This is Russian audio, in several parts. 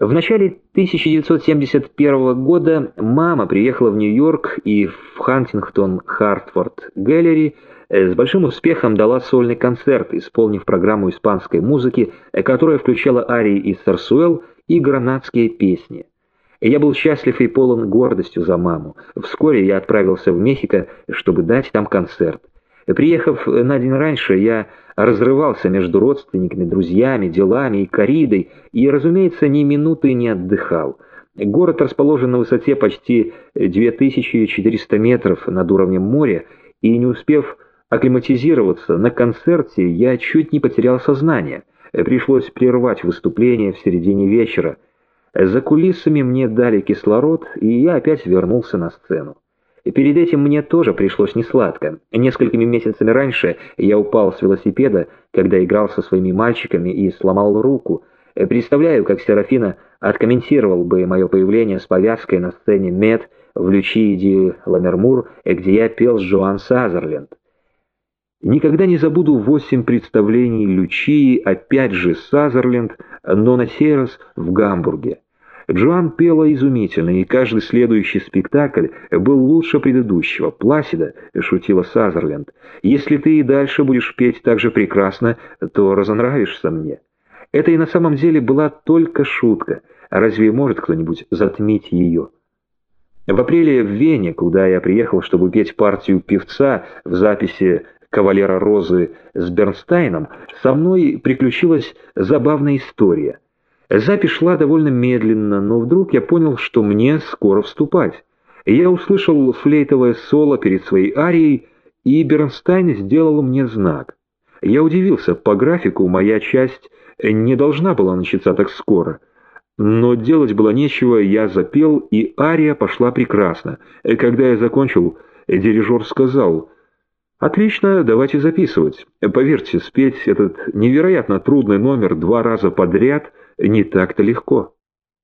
В начале 1971 года мама приехала в Нью-Йорк и в Хантингтон Хартфорд Гэллери с большим успехом дала сольный концерт, исполнив программу испанской музыки, которая включала арии из Сарсуэл и гранадские песни. Я был счастлив и полон гордостью за маму. Вскоре я отправился в Мехико, чтобы дать там концерт. Приехав на день раньше, я разрывался между родственниками, друзьями, делами и коридой, и, разумеется, ни минуты не отдыхал. Город расположен на высоте почти 2400 метров над уровнем моря, и, не успев акклиматизироваться, на концерте я чуть не потерял сознание. Пришлось прервать выступление в середине вечера. За кулисами мне дали кислород, и я опять вернулся на сцену. Перед этим мне тоже пришлось несладко. Несколькими месяцами раньше я упал с велосипеда, когда играл со своими мальчиками и сломал руку. Представляю, как Серафина откомментировал бы мое появление с повязкой на сцене «Мед» в Лючии ди Ламермур, где я пел с Джоан Сазерленд. Никогда не забуду восемь представлений Лючии, опять же Сазерленд, но на сей раз в Гамбурге. Джоан пела изумительно, и каждый следующий спектакль был лучше предыдущего. «Пласида», — шутила Сазерленд, — «если ты и дальше будешь петь так же прекрасно, то разонравишься мне». Это и на самом деле была только шутка. Разве может кто-нибудь затмить ее? В апреле в Вене, куда я приехал, чтобы петь партию певца в записи «Кавалера Розы» с Бернстайном, со мной приключилась забавная история — Запись шла довольно медленно, но вдруг я понял, что мне скоро вступать. Я услышал флейтовое соло перед своей арией, и Бернстайн сделал мне знак. Я удивился, по графику моя часть не должна была начаться так скоро. Но делать было нечего, я запел, и ария пошла прекрасно. Когда я закончил, дирижер сказал, «Отлично, давайте записывать. Поверьте, спеть этот невероятно трудный номер два раза подряд — не так-то легко.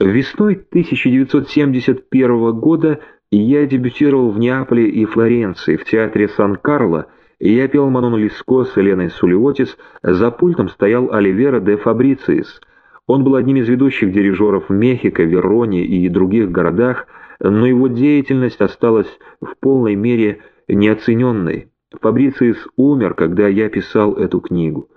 Весной 1971 года я дебютировал в Неаполе и Флоренции в театре Сан-Карло, и я пел Манон Лиско с Еленой Сулиотис, за пультом стоял Оливера де Фабрициис. Он был одним из ведущих дирижеров в Мехико, Вероне и других городах, но его деятельность осталась в полной мере неоцененной. Фабрициис умер, когда я писал эту книгу.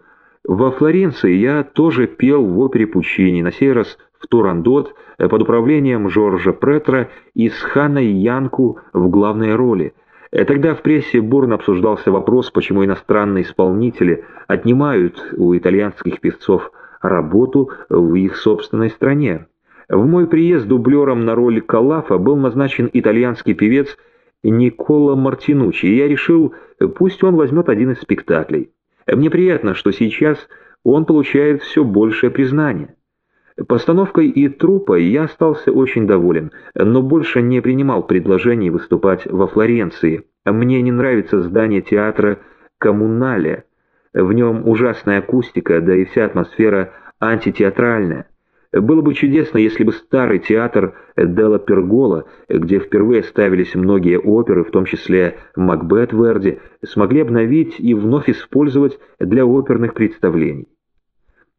Во Флоренции я тоже пел в опере Пучини, на сей раз в Турандот, э, под управлением Жоржа Претра и с Ханной Янку в главной роли. Э, тогда в прессе бурно обсуждался вопрос, почему иностранные исполнители отнимают у итальянских певцов работу в их собственной стране. В мой приезд дублером на роль Калафа был назначен итальянский певец Никола Мартинуччи, и я решил, пусть он возьмет один из спектаклей. Мне приятно, что сейчас он получает все большее признание. Постановкой и труппой я остался очень доволен, но больше не принимал предложений выступать во Флоренции. Мне не нравится здание театра «Коммунале». В нем ужасная акустика, да и вся атмосфера антитеатральная. Было бы чудесно, если бы старый театр Делла Пергола, где впервые ставились многие оперы, в том числе «Макбет» Верди, смогли обновить и вновь использовать для оперных представлений.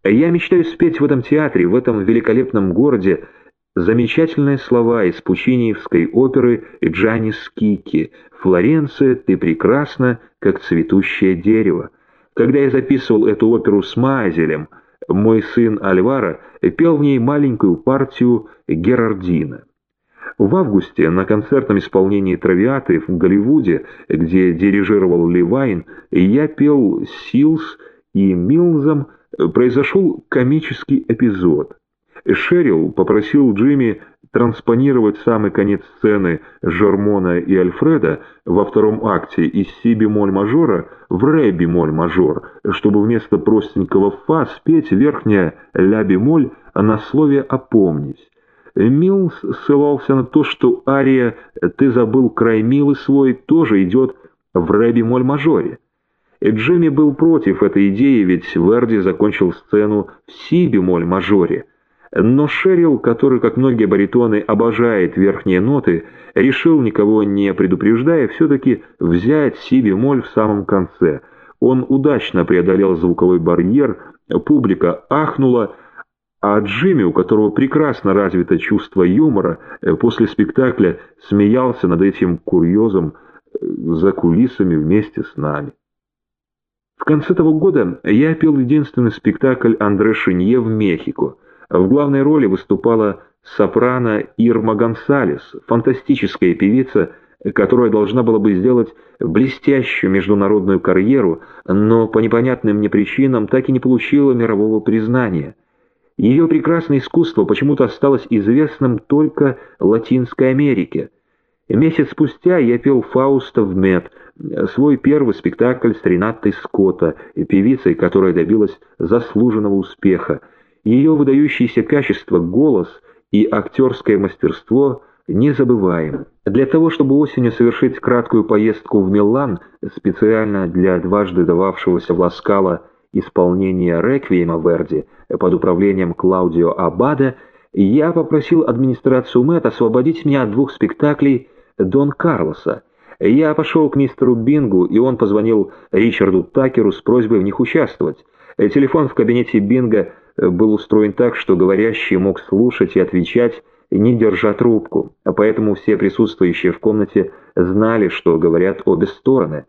Я мечтаю спеть в этом театре, в этом великолепном городе, замечательные слова из Пучиниевской оперы Джанни Скики «Флоренция, ты прекрасна, как цветущее дерево». Когда я записывал эту оперу с Мазелем – мой сын Альвара пел в ней маленькую партию Герардина. В августе на концертном исполнении «Травиаты» в Голливуде, где дирижировал Левайн, я пел Силс и Милзом, произошел комический эпизод. Шерил попросил Джимми транспонировать самый конец сцены Жермона и Альфреда во втором акте из си-бемоль-мажора в ре-бемоль-мажор, чтобы вместо простенького фа спеть верхнее ля-бемоль на слове «опомнись». Милс ссылался на то, что ария «Ты забыл край милы свой» тоже идет в ре-бемоль-мажоре. Джимми был против этой идеи, ведь Верди закончил сцену в си-бемоль-мажоре – но Шерил, который, как многие баритоны, обожает верхние ноты, решил, никого не предупреждая, все-таки взять си-бемоль в самом конце. Он удачно преодолел звуковой барьер, публика ахнула, А Джимми, у которого прекрасно развито чувство юмора, э, после спектакля смеялся над этим курьезом э, за кулисами вместе с нами. В конце того года я пел единственный спектакль Андре Шинье в Мехико. В главной роли выступала сопрано Ирма Гонсалес, фантастическая певица, которая должна была бы сделать блестящую международную карьеру, но по непонятным мне причинам так и не получила мирового признания. Ее прекрасное искусство почему-то осталось известным только Латинской Америке. Месяц спустя я пел Фауста в Мед, свой первый спектакль с Ренатой Скотта, певицей, которая добилась заслуженного успеха. Ее выдающиеся качества, голос и актерское мастерство незабываемы. Для того, чтобы осенью совершить краткую поездку в Милан, специально для дважды дававшегося в Ласкало исполнения «Реквиема Верди» под управлением Клаудио Абада, я попросил администрацию МЭТ освободить меня от двух спектаклей «Дон Карлоса». Я пошел к мистеру Бингу, и он позвонил Ричарду Такеру с просьбой в них участвовать. Телефон в кабинете Бинга был устроен так, что говорящий мог слушать и отвечать, не держа трубку, а поэтому все присутствующие в комнате знали, что говорят обе стороны.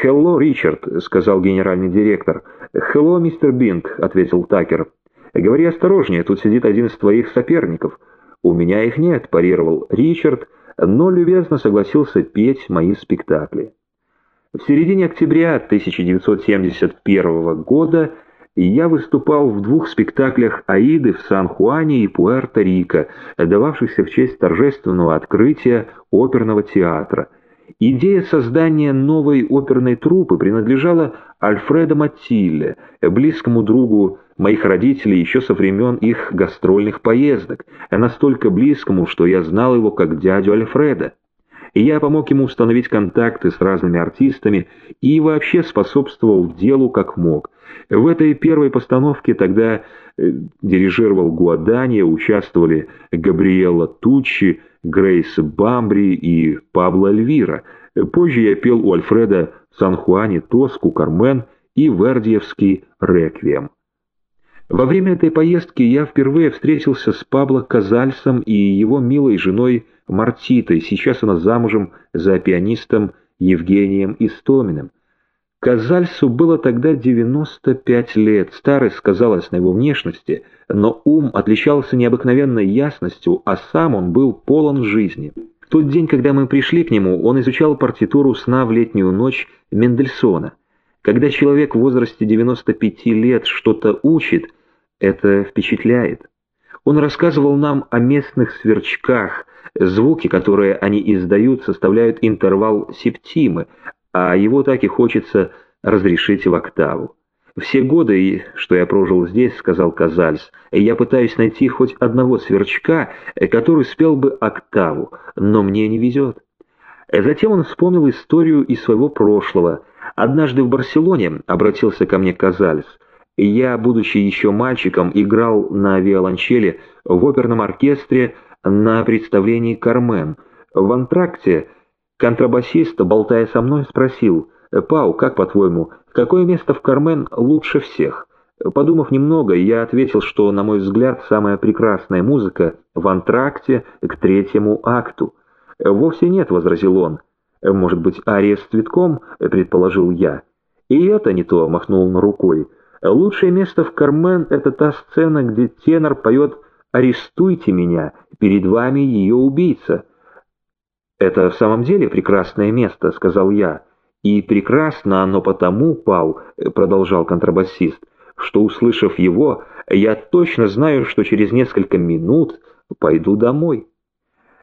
«Хелло, Ричард», — сказал генеральный директор. «Хелло, мистер Бинг», — ответил Такер. «Говори осторожнее, тут сидит один из твоих соперников». «У меня их нет», — парировал Ричард, но любезно согласился петь мои спектакли. В середине октября 1971 года я выступал в двух спектаклях «Аиды» в Сан-Хуане и Пуэрто-Рико, дававшихся в честь торжественного открытия оперного театра. Идея создания новой оперной труппы принадлежала Альфредо Матилле, близкому другу моих родителей еще со времен их гастрольных поездок, настолько близкому, что я знал его как дядю Альфреда и я помог ему установить контакты с разными артистами и вообще способствовал делу как мог. В этой первой постановке тогда э, дирижировал Гуадани, участвовали Габриэла Туччи, Грейс Бамбри и Пабло Эльвира. Позже я пел у Альфреда Сан-Хуане Тоску, Кармен и Вердиевский Реквием. Во время этой поездки я впервые встретился с Пабло Казальсом и его милой женой Мартитой, сейчас она замужем за пианистом Евгением Истоминым. Казальсу было тогда 95 лет, старость сказалась на его внешности, но ум отличался необыкновенной ясностью, а сам он был полон жизни. В тот день, когда мы пришли к нему, он изучал партитуру «Сна в летнюю ночь» Мендельсона. Когда человек в возрасте 95 лет что-то учит, это впечатляет. Он рассказывал нам о местных сверчках, звуки, которые они издают, составляют интервал септимы, а его так и хочется разрешить в октаву. «Все годы, что я прожил здесь, — сказал Казальс, — я пытаюсь найти хоть одного сверчка, который спел бы октаву, но мне не везет». Затем он вспомнил историю из своего прошлого. Однажды в Барселоне обратился ко мне Казальс — я, будучи еще мальчиком, играл на виолончели в оперном оркестре на представлении «Кармен». В антракте контрабасист, болтая со мной, спросил, «Пау, как по-твоему, какое место в «Кармен» лучше всех?» Подумав немного, я ответил, что, на мой взгляд, самая прекрасная музыка в антракте к третьему акту. «Вовсе нет», — возразил он. «Может быть, ария с цветком?» — предположил я. «И это не то», — махнул он рукой. Лучшее место в «Кармен» — это та сцена, где тенор поет «Арестуйте меня, перед вами ее убийца». «Это в самом деле прекрасное место», — сказал я. «И прекрасно оно потому, Пау», — продолжал контрабасист, «что, услышав его, я точно знаю, что через несколько минут пойду домой».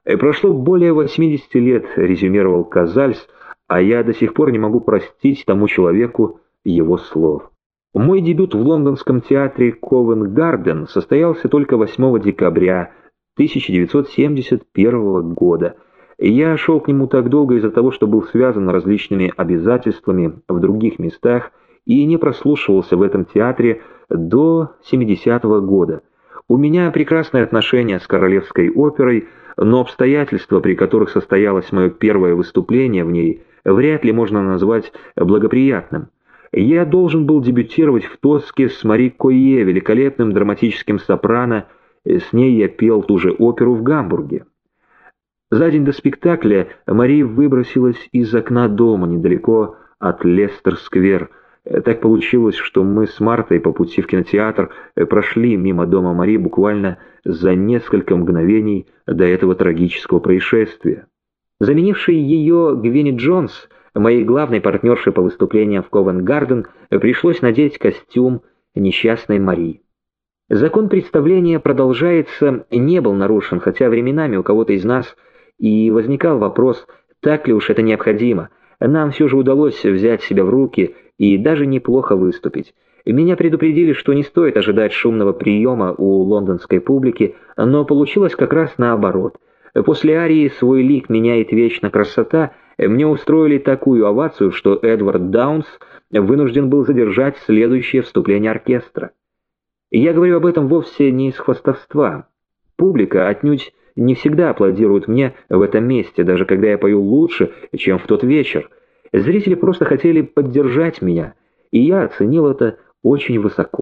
«Прошло более 80 лет», — резюмировал Казальс, «а я до сих пор не могу простить тому человеку его слов». Мой дебют в лондонском театре Ковен-Гарден состоялся только 8 декабря 1971 года. Я шел к нему так долго из-за того, что был связан различными обязательствами в других местах и не прослушивался в этом театре до 70-го года. У меня прекрасные отношения с Королевской оперой, но обстоятельства, при которых состоялось мое первое выступление в ней, вряд ли можно назвать благоприятным. Я должен был дебютировать в Тоске с Мари Койе, великолепным драматическим сопрано, с ней я пел ту же оперу в Гамбурге. За день до спектакля Мари выбросилась из окна дома недалеко от Лестер-сквер. Так получилось, что мы с Мартой по пути в кинотеатр прошли мимо дома Мари буквально за несколько мгновений до этого трагического происшествия. Заменивший ее Гвинни Джонс, моей главной партнершей по выступлениям в Ковен-Гарден, пришлось надеть костюм несчастной Мари. Закон представления продолжается не был нарушен, хотя временами у кого-то из нас – и возникал вопрос, так ли уж это необходимо. Нам все же удалось взять себя в руки и даже неплохо выступить. Меня предупредили, что не стоит ожидать шумного приема у лондонской публики, но получилось как раз наоборот. После арии «Свой лик меняет вечно красота» мне устроили такую овацию, что Эдвард Даунс вынужден был задержать следующее вступление оркестра. Я говорю об этом вовсе не из хвастовства. Публика отнюдь не всегда аплодируют мне в этом месте, даже когда я пою лучше, чем в тот вечер. Зрители просто хотели поддержать меня, и я оценил это очень высоко.